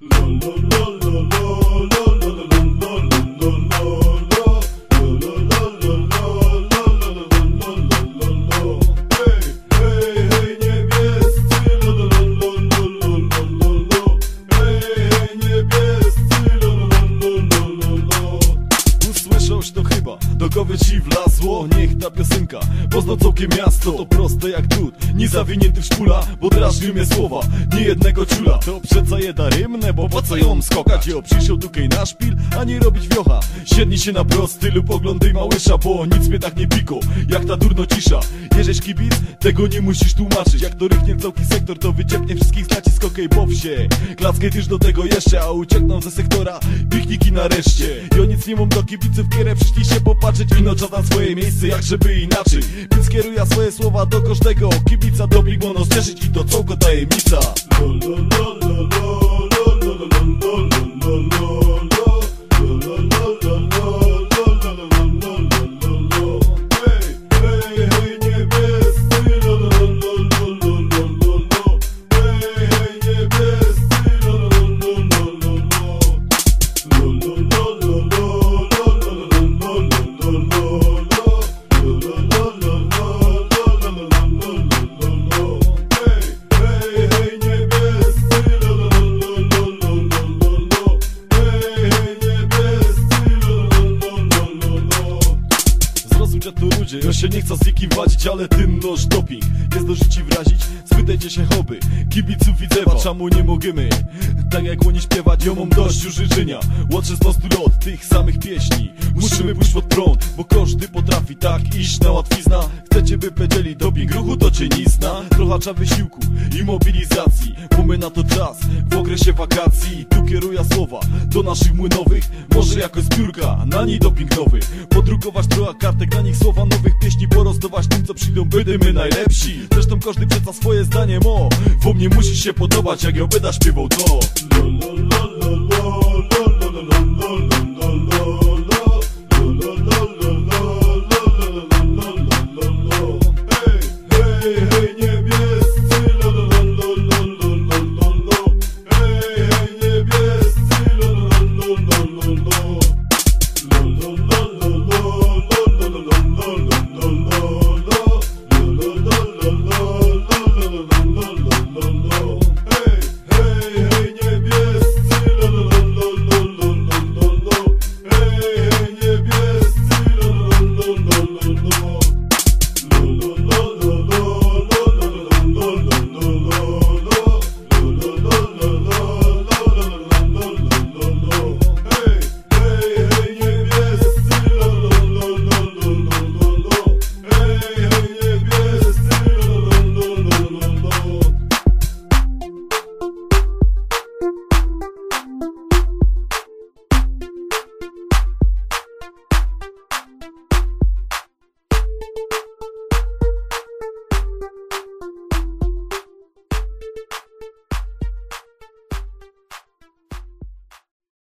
lo, lo, lo, lo, lo. Wlazło Niech ta piosenka pozna całkiem miasto. To proste jak drut, nie zawinięty w szpula Bo drażni mnie słowa, nie jednego ciula. To przeca jeda bo po co ją skokać? Jo, przyszedł tukej na szpil, a nie robić wiocha. Siednij się na prosty lub oglądaj małysza Bo nic mnie tak nie piko, jak ta durno cisza Jeżeś kibic, tego nie musisz tłumaczyć. Jak to rychnie całki sektor, to wyciepnie wszystkich z nacisk. Okej popsie Klackaj też do tego jeszcze, a uciekną ze sektora Pikniki nareszcie. Jo nic nie mam do kibiców, kierę przyszli się popatrzeć. Ino czas na swoje miejsce, jak żeby inaczej. Więc kieruję swoje słowa do każdego Kibica do Big Mono zderzyć i to całko tajemnica Zrozumcie to ludzie, ja się nie chcę z nikim wadzić, ale ten noż doping Nie zdąży ci wrazić, spytajcie się hobby Kibiców widzę, czemu nie możemy Jak oni śpiewać, ja mam dość już życzenia. Łączę z mostu lot tych samych pieśni. Musimy pójść pod prąd, bo każdy potrafi tak iść na łatwizna. Chcecie by powiedzieli doping ruchu to cię nie zna. Trochacza wysiłku i mobilizacji Bo my na to czas. W okresie wakacji Tu kieruję słowa do naszych młynowych. Może jako zbiórka, na niej doping nowy Podrukować trochę kartek, na nich słowa nowych pieśni Porozdawać co przyjdą bydy my najlepsi Zresztą każdy przeca swoje zdanie mo Wam nie musisz się podobać jak ją będa śpiewał to no, no. lum